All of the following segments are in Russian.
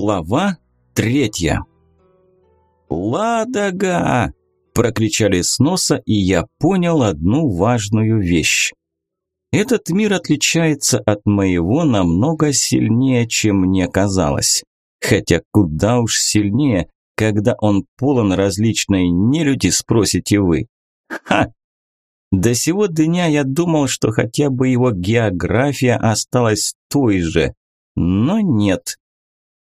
Глава третья. «Ладога!» – прокричали с носа, и я понял одну важную вещь. Этот мир отличается от моего намного сильнее, чем мне казалось. Хотя куда уж сильнее, когда он полон различной нелюди, спросите вы. Ха! До сего дня я думал, что хотя бы его география осталась той же. Но нет.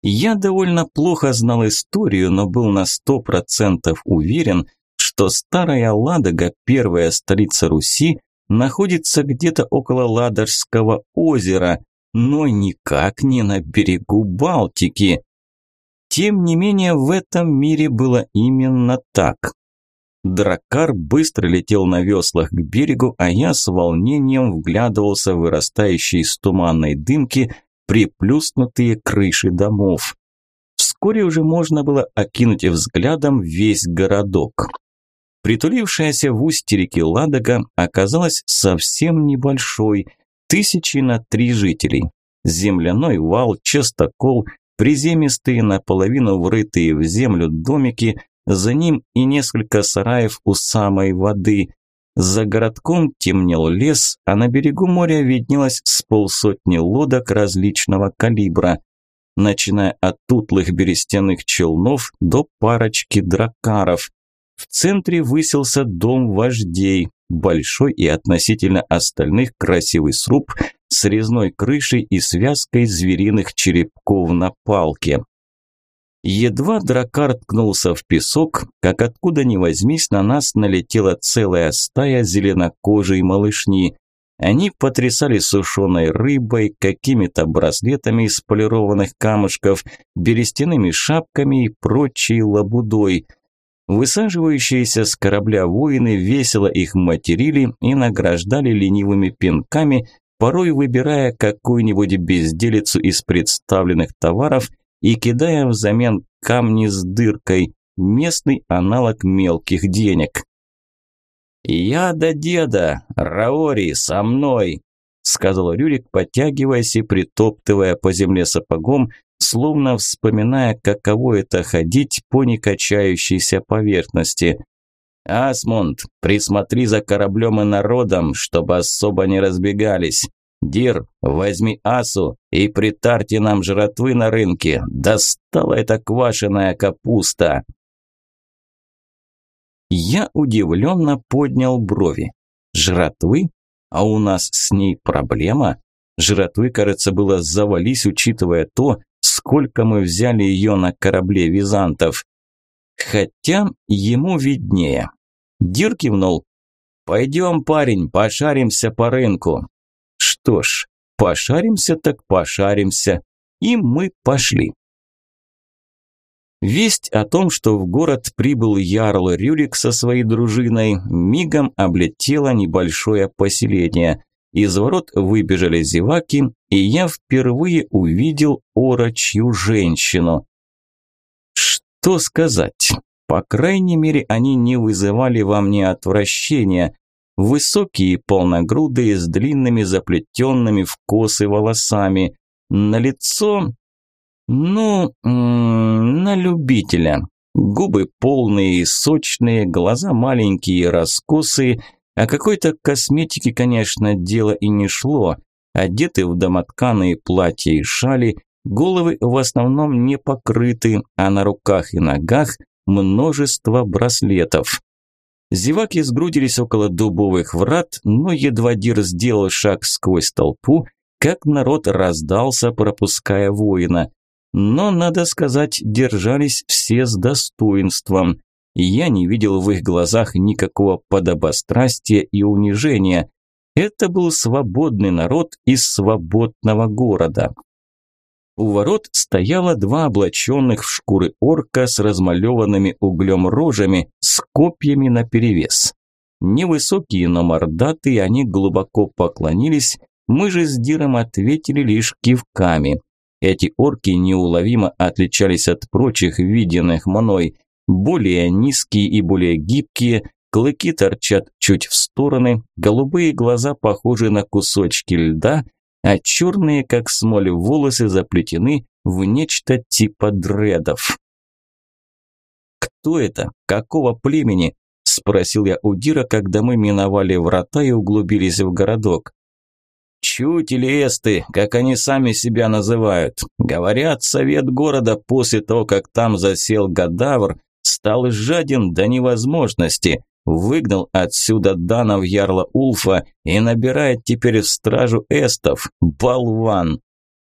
Я довольно плохо знал историю, но был на сто процентов уверен, что старая Ладога, первая столица Руси, находится где-то около Ладожского озера, но никак не на берегу Балтики. Тем не менее, в этом мире было именно так. Дракар быстро летел на веслах к берегу, а я с волнением вглядывался в вырастающие из туманной дымки приплюснутые крыши домов. Вскоре уже можно было окинуть взглядом весь городок. Притулившаяся в устье реки Ладога оказалась совсем небольшой, тысячи на три жителей. Земляной вал, частокол, приземистые наполовину врытые в землю домики, за ним и несколько сараев у самой воды, за городком темнел лес, а на берегу моря виднелось с полсотни лодок различного калибра, начиная от тутлых берестяных челнов до парочки дракаров. В центре высился дом вождей, большой и относительно остальных красивый сруб с резной крышей и связкой звериных черепков на палке. Едва дракар ткнулся в песок, как откуда ни возьмись на нас налетела целая стая зеленокожей малышни. Они потрясали сушеной рыбой, какими-то браслетами из полированных камушков, берестяными шапками и прочей лабудой. Высаживающиеся с корабля воины весело их материли и награждали ленивыми пинками, порой выбирая какую-нибудь безделицу из представленных товаров и кидая взамен камни с дыркой, местный аналог мелких денег. «Я до деда, Раори, со мной!» – сказал Рюрик, подтягиваясь и притоптывая по земле сапогом, словно вспоминая, каково это ходить по некачающейся поверхности. «Асмунд, присмотри за кораблем и народом, чтобы особо не разбегались. Дир, возьми асу и притарьте нам жратвы на рынке. Достала эта квашеная капуста. Я удивленно поднял брови. Жратвы? А у нас с ней проблема? Жратвы, кажется, было завались, учитывая то, сколько мы взяли ее на корабле византов. Хотя ему виднее. Дир кивнул. «Пойдем, парень, пошаримся по рынку. Что ж, пошаримся так пошаримся. И мы пошли. Весть о том, что в город прибыл Ярл Рюрик со своей дружиной, мигом облетела небольшое поселение. Из ворот выбежали зеваки, и я впервые увидел орочью женщину. Что сказать? По крайней мере, они не вызывали во мне отвращения. Высокие, полногрудые, с длинными заплетенными в косы волосами. На лицо, ну, на любителя. Губы полные и сочные, глаза маленькие и раскосые, а какой-то косметики, конечно, дело и не шло. Одеты в домотканые платья и шали, головы в основном не покрыты, а на руках и ногах множество браслетов. Зеваки сгрудились около дубовых врат, но едва Дир сделал шаг сквозь толпу, как народ раздался, пропуская воина. Но, надо сказать, держались все с достоинством. Я не видел в их глазах никакого подобострастия и унижения. Это был свободный народ из свободного города. У ворот стояло два облаченных в шкуры орка с размалеванными углем рожами, с копьями наперевес. Невысокие, но мордатые, они глубоко поклонились, мы же с Диром ответили лишь кивками. Эти орки неуловимо отличались от прочих виденных мной. Более низкие и более гибкие, клыки торчат чуть в стороны, голубые глаза похожи на кусочки льда – а черные, как смоль, волосы заплетены в нечто типа дредов. «Кто это? Какого племени?» – спросил я у Дира, когда мы миновали врата и углубились в городок. Чудь или эсты, как они сами себя называют. Говорят, совет города после того, как там засел Гадавр, стал жаден до невозможности, выгнал отсюда данов ярла Улфа и набирает теперь в стражу эстов. Болван!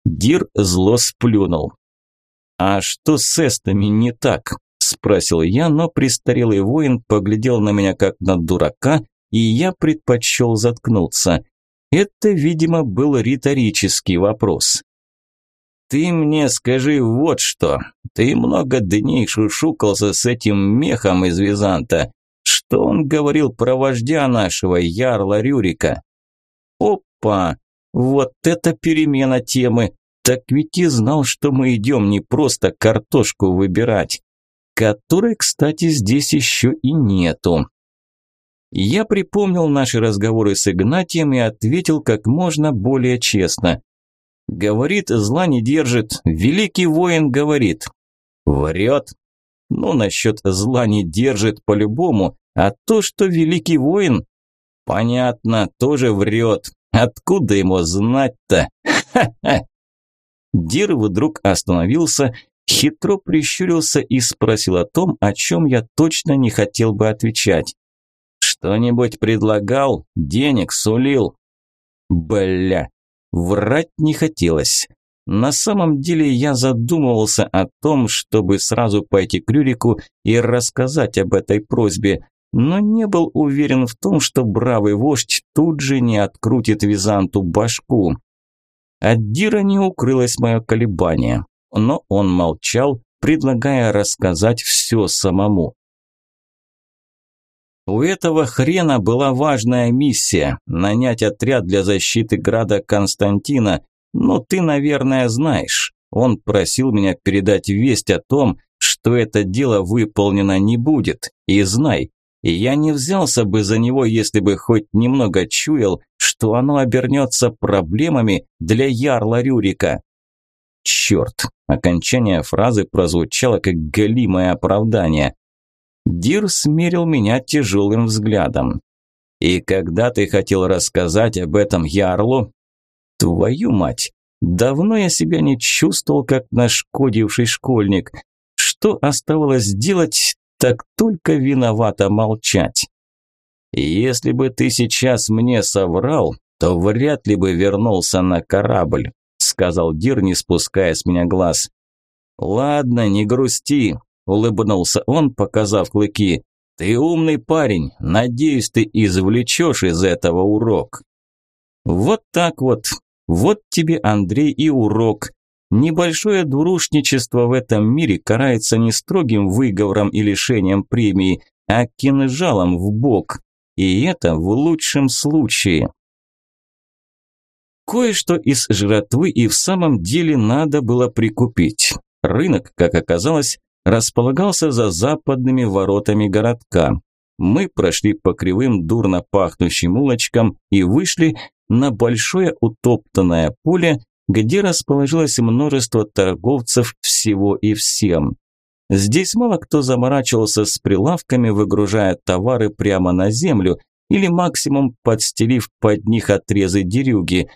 Дир зло сплюнул. «А что с эстами не так?» – спросил я, но престарелый воин поглядел на меня как на дурака, и я предпочел заткнуться. Это, видимо, был риторический вопрос. «Ты мне скажи вот что. Ты много дней шушукался с этим мехом из Византа. Что он говорил про вождя нашего, Ярла Рюрика?» «Опа! Вот это перемена темы! Так ведь и знал, что мы идем не просто картошку выбирать, которой, кстати, здесь еще и нету. Я припомнил наши разговоры с Игнатием и ответил как можно более честно. Говорит, зла не держит, великий воин говорит. Врет. Ну, насчет зла не держит по-любому, а то, что великий воин, понятно, тоже врет. Откуда ему знать-то? Дир вдруг остановился, хитро прищурился и спросил о том, о чем я точно не хотел бы отвечать. Что-нибудь предлагал? Денег сулил? Бля, врать не хотелось. На самом деле я задумывался о том, чтобы сразу пойти к Рюрику и рассказать об этой просьбе, но не был уверен в том, что бравый вождь тут же не открутит Византу башку. От Дира не укрылось мое колебание, но он молчал, предлагая рассказать все самому. У этого хрена была важная миссия – нанять отряд для защиты града Константина. Но ты, наверное, знаешь. Он просил меня передать весть о том, что это дело выполнено не будет. И знай, я не взялся бы за него, если бы хоть немного чуял, что оно обернется проблемами для ярла Рюрика. Черт, окончание фразы прозвучало как галимое оправдание. Дир смерил меня тяжелым взглядом. «И когда ты хотел рассказать об этом Ярлу?» «Твою мать! Давно я себя не чувствовал, как нашкодивший школьник. Что оставалось делать, так только виновато молчать. Если бы ты сейчас мне соврал, то вряд ли бы вернулся на корабль», сказал Дир, не спуская с меня глаз. «Ладно, не грусти, улыбнулся он, показав клыки. Ты умный парень, надеюсь, ты извлечешь из этого урок. Вот так вот. Вот тебе, Андрей, и урок. Небольшое двурушничество в этом мире карается не строгим выговором и лишением премии, а кинжалом в бок. И это в лучшем случае. Кое-что из жратвы и в самом деле надо было прикупить. Рынок, как оказалось, располагался за западными воротами городка. Мы прошли по кривым дурно пахнущим улочкам и вышли на большое утоптанное поле, где расположилось множество торговцев всего и всем. Здесь мало кто заморачивался с прилавками, выгружая товары прямо на землю или максимум подстелив под них отрезы дерюги,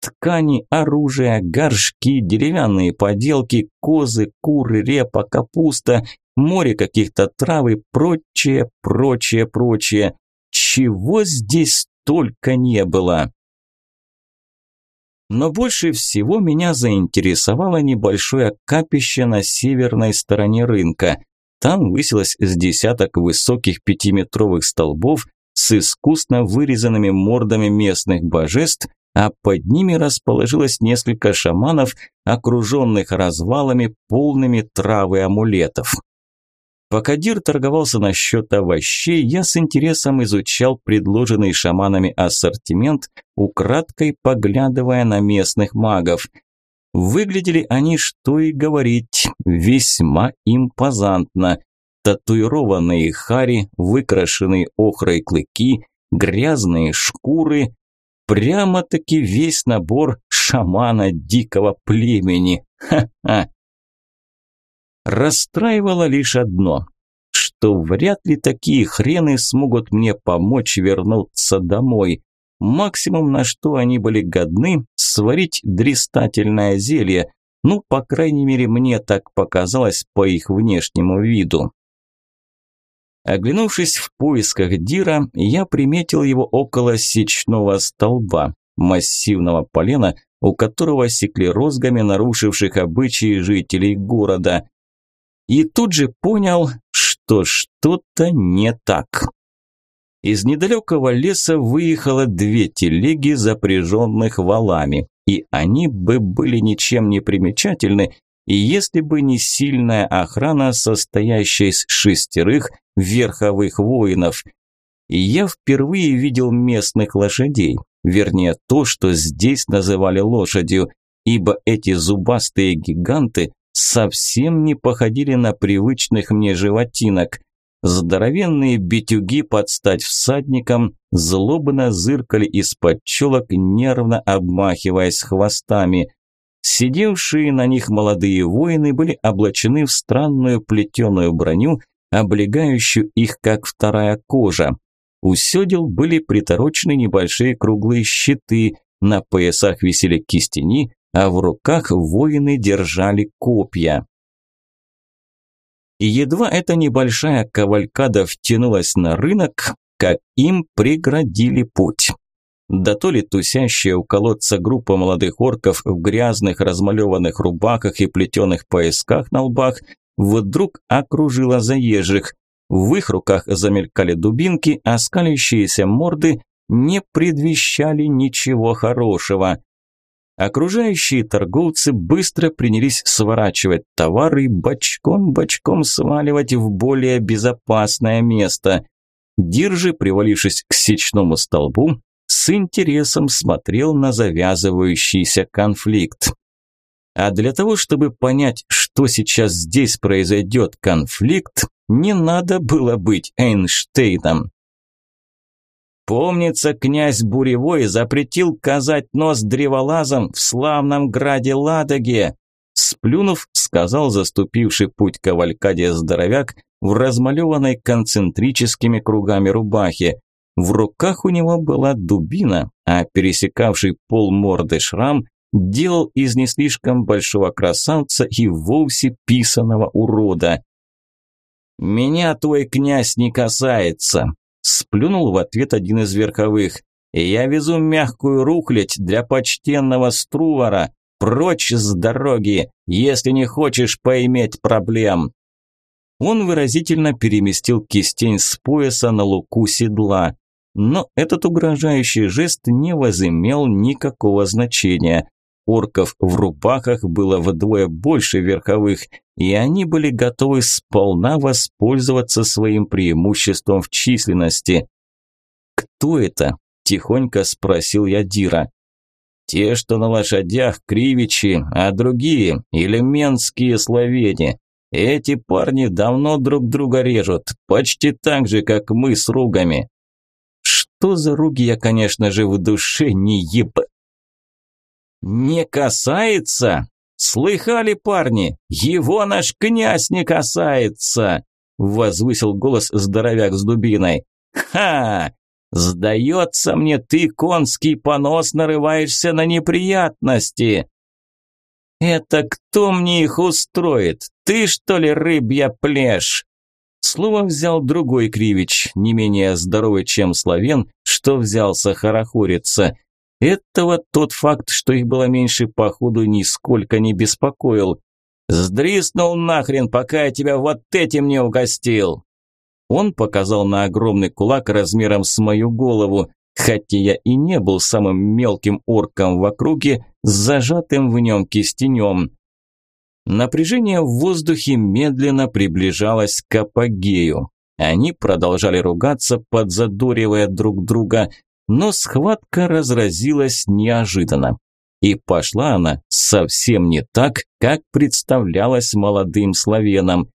ткани, оружие, горшки, деревянные поделки, козы, куры, репа, капуста, море каких-то трав и прочее, прочее, прочее. Чего здесь только не было. Но больше всего меня заинтересовало небольшое капище на северной стороне рынка. Там высилось с десяток высоких пятиметровых столбов с искусно вырезанными мордами местных божеств а под ними расположилось несколько шаманов, окруженных развалами, полными травы амулетов. Пока Дир торговался насчет овощей, я с интересом изучал предложенный шаманами ассортимент, украдкой поглядывая на местных магов. Выглядели они, что и говорить, весьма импозантно. Татуированные хари, выкрашенные охрой клыки, грязные шкуры, Прямо-таки весь набор шамана дикого племени. Ха-ха. Расстраивало лишь одно, что вряд ли такие хрены смогут мне помочь вернуться домой. Максимум, на что они были годны, сварить дристательное зелье. Ну, по крайней мере, мне так показалось по их внешнему виду. Оглянувшись в поисках Дира, я приметил его около сечного столба, массивного полена, у которого секли розгами нарушивших обычаи жителей города. И тут же понял, что что-то не так. Из недалекого леса выехало две телеги, запряженных валами, и они бы были ничем не примечательны, и если бы не сильная охрана, состоящая из шестерых верховых воинов. И я впервые видел местных лошадей, вернее то, что здесь называли лошадью, ибо эти зубастые гиганты совсем не походили на привычных мне животинок. Здоровенные битюги под стать всадникам злобно зыркали из-под челок, нервно обмахиваясь хвостами. Сидевшие на них молодые воины были облачены в странную плетеную броню, облегающую их как вторая кожа. У седел были приторочены небольшие круглые щиты, на поясах висели кистени, а в руках воины держали копья. И едва эта небольшая кавалькада втянулась на рынок, как им преградили путь. Да то ли тусящая у колодца группа молодых орков в грязных размалеванных рубахах и плетеных поясках на лбах вдруг окружила заезжих. В их руках замелькали дубинки, а скалящиеся морды не предвещали ничего хорошего. Окружающие торговцы быстро принялись сворачивать товары бочком-бочком сваливать в более безопасное место. Диржи, привалившись к сечному столбу, с интересом смотрел на завязывающийся конфликт. А для того, чтобы понять, что сейчас здесь произойдет конфликт, не надо было быть Эйнштейном. Помнится, князь Буревой запретил казать нос древолазом в славном граде Ладоге. Сплюнув, сказал заступивший путь кавалькаде здоровяк в размалеванной концентрическими кругами рубахе. В руках у него была дубина, а пересекавший пол морды шрам делал из не слишком большого красавца и вовсе писаного урода. «Меня твой князь не касается», – сплюнул в ответ один из верховых. «Я везу мягкую рухлядь для почтенного Струвара. Прочь с дороги, если не хочешь поиметь проблем». Он выразительно переместил кистень с пояса на луку седла. Но этот угрожающий жест не возымел никакого значения. Орков в рубахах было вдвое больше верховых, и они были готовы сполна воспользоваться своим преимуществом в численности. «Кто это?» – тихонько спросил я Дира. «Те, что на лошадях, кривичи, а другие – элементские словени. Эти парни давно друг друга режут, почти так же, как мы с ругами». Что за руги я, конечно же, в душе не еб... «Не касается? Слыхали, парни? Его наш князь не касается!» Возвысил голос здоровяк с дубиной. «Ха! Сдается мне, ты, конский понос, нарываешься на неприятности!» «Это кто мне их устроит? Ты, что ли, рыбья плешь?» Слово взял другой Кривич, не менее здоровый, чем Славен, что взялся хорохориться. Этого тот факт, что их было меньше, походу, нисколько не беспокоил. «Сдриснул нахрен, пока я тебя вот этим не угостил!» Он показал на огромный кулак размером с мою голову, хотя я и не был самым мелким орком в округе, с зажатым в нем кистенем. Напряжение в воздухе медленно приближалось к апогею. Они продолжали ругаться, подзадоривая друг друга, но схватка разразилась неожиданно. И пошла она совсем не так, как представлялась молодым славянам.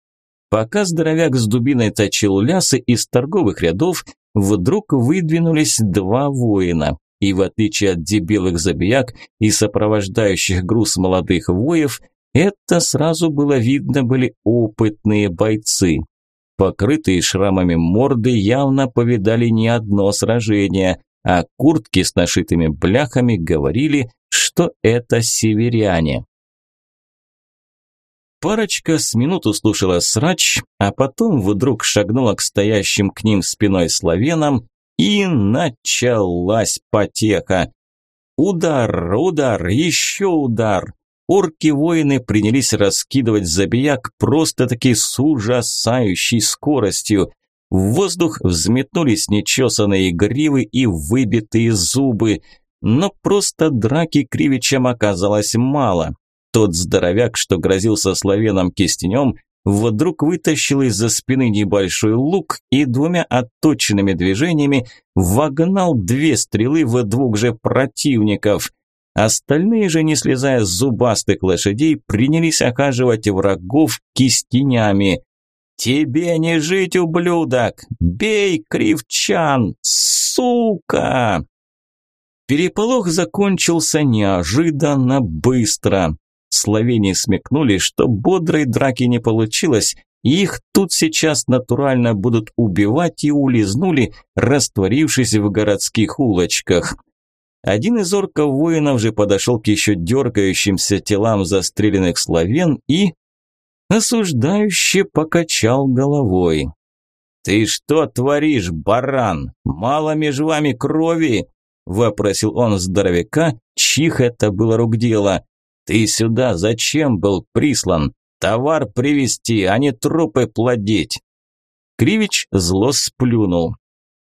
Пока здоровяк с дубиной точил лясы из торговых рядов, вдруг выдвинулись два воина. и в отличие от дебилых забияк и сопровождающих груз молодых воев, это сразу было видно были опытные бойцы. Покрытые шрамами морды явно повидали не одно сражение, а куртки с нашитыми бляхами говорили, что это северяне. Парочка с минуту слушала срач, а потом вдруг шагнула к стоящим к ним спиной славянам, и началась потеха. Удар, удар, еще удар. Орки-воины принялись раскидывать забияк просто-таки с ужасающей скоростью. В воздух взметнулись нечесанные гривы и выбитые зубы. Но просто драки Кривичам оказалось мало. Тот здоровяк, что грозился славянам кистенем, вдруг вытащил из-за спины небольшой лук и двумя отточенными движениями вогнал две стрелы в двух же противников. Остальные же, не слезая с зубастых лошадей, принялись окаживать врагов кистенями. «Тебе не жить, ублюдок! Бей, кривчан! Сука!» Переполох закончился неожиданно быстро. Словени смекнули, что бодрой драки не получилось, и их тут сейчас натурально будут убивать и улизнули, растворившись в городских улочках. Один из орков воинов же подошел к еще дергающимся телам застреленных славян и осуждающе покачал головой. «Ты что творишь, баран? Мало между вами крови?» – вопросил он здоровяка, чьих это было рук дело. Ты сюда зачем был прислан? Товар привезти, а не трупы плодить. Кривич зло сплюнул.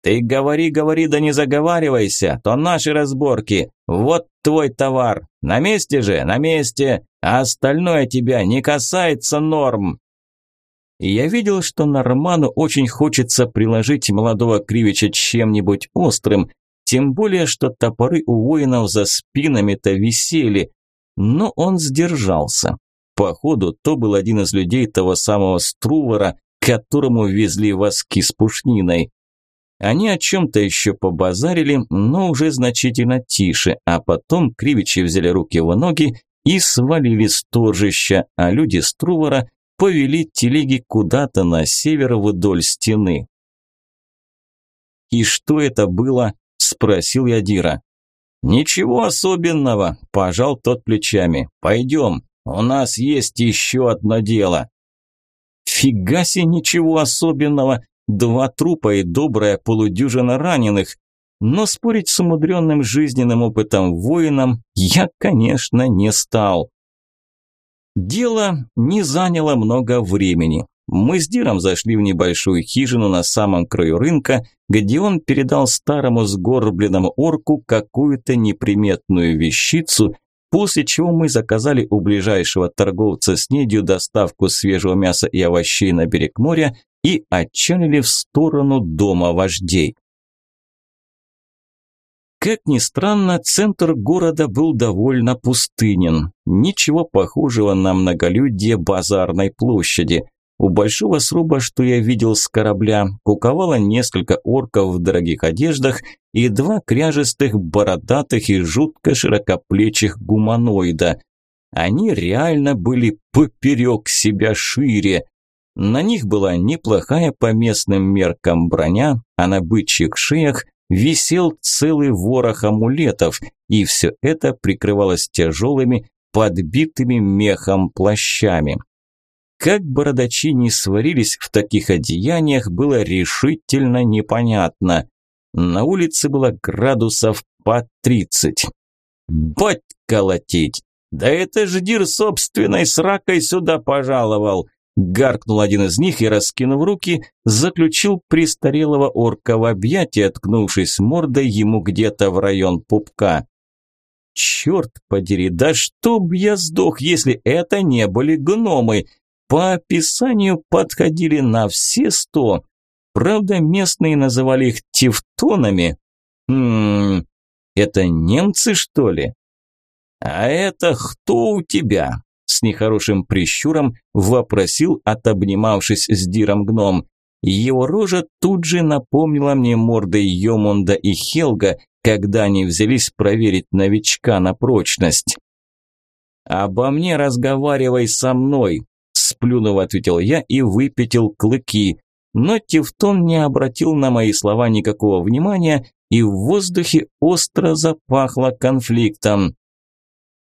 Ты говори, говори, да не заговаривайся, то наши разборки. Вот твой товар. На месте же, на месте. А остальное тебя не касается норм. я видел, что Норману очень хочется приложить молодого Кривича чем-нибудь острым, тем более, что топоры у воинов за спинами-то висели, но он сдержался. Походу, то был один из людей того самого Струвора, которому везли воски с пушниной. Они о чем-то еще побазарили, но уже значительно тише, а потом кривичи взяли руки в ноги и свалили с торжища, а люди Струвора повели телеги куда-то на север вдоль стены. «И что это было?» – спросил я Дира. «Ничего особенного», – пожал тот плечами. «Пойдем, у нас есть еще одно дело». «Фига себе, ничего особенного. Два трупа и добрая полудюжина раненых. Но спорить с умудренным жизненным опытом воином я, конечно, не стал». Дело не заняло много времени. Мы с Диром зашли в небольшую хижину на самом краю рынка, где он передал старому сгорбленному орку какую-то неприметную вещицу, после чего мы заказали у ближайшего торговца с недью доставку свежего мяса и овощей на берег моря и отчалили в сторону дома вождей. Как ни странно, центр города был довольно пустынен. Ничего похожего на многолюдие базарной площади – у большого сруба, что я видел с корабля, куковало несколько орков в дорогих одеждах и два кряжестых, бородатых и жутко широкоплечих гуманоида. Они реально были поперек себя шире. На них была неплохая по местным меркам броня, а на бычьих шеях висел целый ворох амулетов, и все это прикрывалось тяжелыми, подбитыми мехом плащами. Как бородачи не сварились в таких одеяниях, было решительно непонятно. На улице было градусов по тридцать. Бать колотить! Да это ж Дир собственной сракой сюда пожаловал! Гаркнул один из них и, раскинув руки, заключил престарелого орка в объятия, ткнувшись мордой ему где-то в район пупка. Черт подери, да чтоб я сдох, если это не были гномы! По описанию подходили на все сто. Правда, местные называли их тевтонами. Хм, это немцы, что ли? А это кто у тебя? С нехорошим прищуром вопросил, отобнимавшись с Диром гном. Его рожа тут же напомнила мне морды Йомунда и Хелга, когда они взялись проверить новичка на прочность. «Обо мне разговаривай со мной», – сплюнув, ответил я и выпятил клыки. Но Тевтон не обратил на мои слова никакого внимания, и в воздухе остро запахло конфликтом.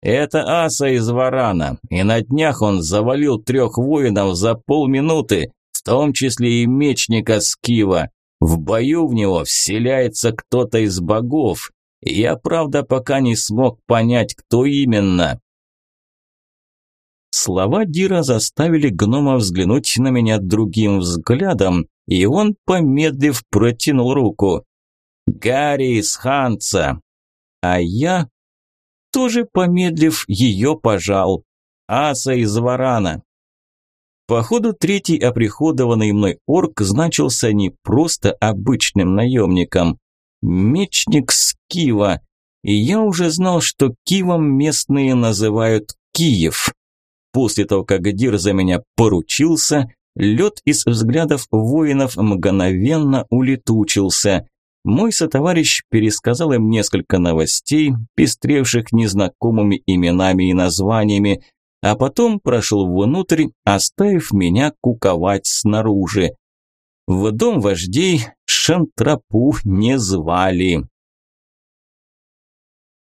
«Это Аса из Варана, и на днях он завалил трех воинов за полминуты, в том числе и мечника Скива. В бою в него вселяется кто-то из богов. Я, правда, пока не смог понять, кто именно». Слова Дира заставили гнома взглянуть на меня другим взглядом, и он, помедлив, протянул руку. «Гарри из Ханца!» А я, тоже помедлив, ее пожал. Аса из Варана. Походу, третий оприходованный мной орк значился не просто обычным наемником. Мечник с Кива. И я уже знал, что Кивом местные называют Киев. После того, как Дир за меня поручился, лед из взглядов воинов мгновенно улетучился. Мой сотоварищ пересказал им несколько новостей, пестревших незнакомыми именами и названиями, а потом прошел внутрь, оставив меня куковать снаружи. В дом вождей Шантрапу не звали.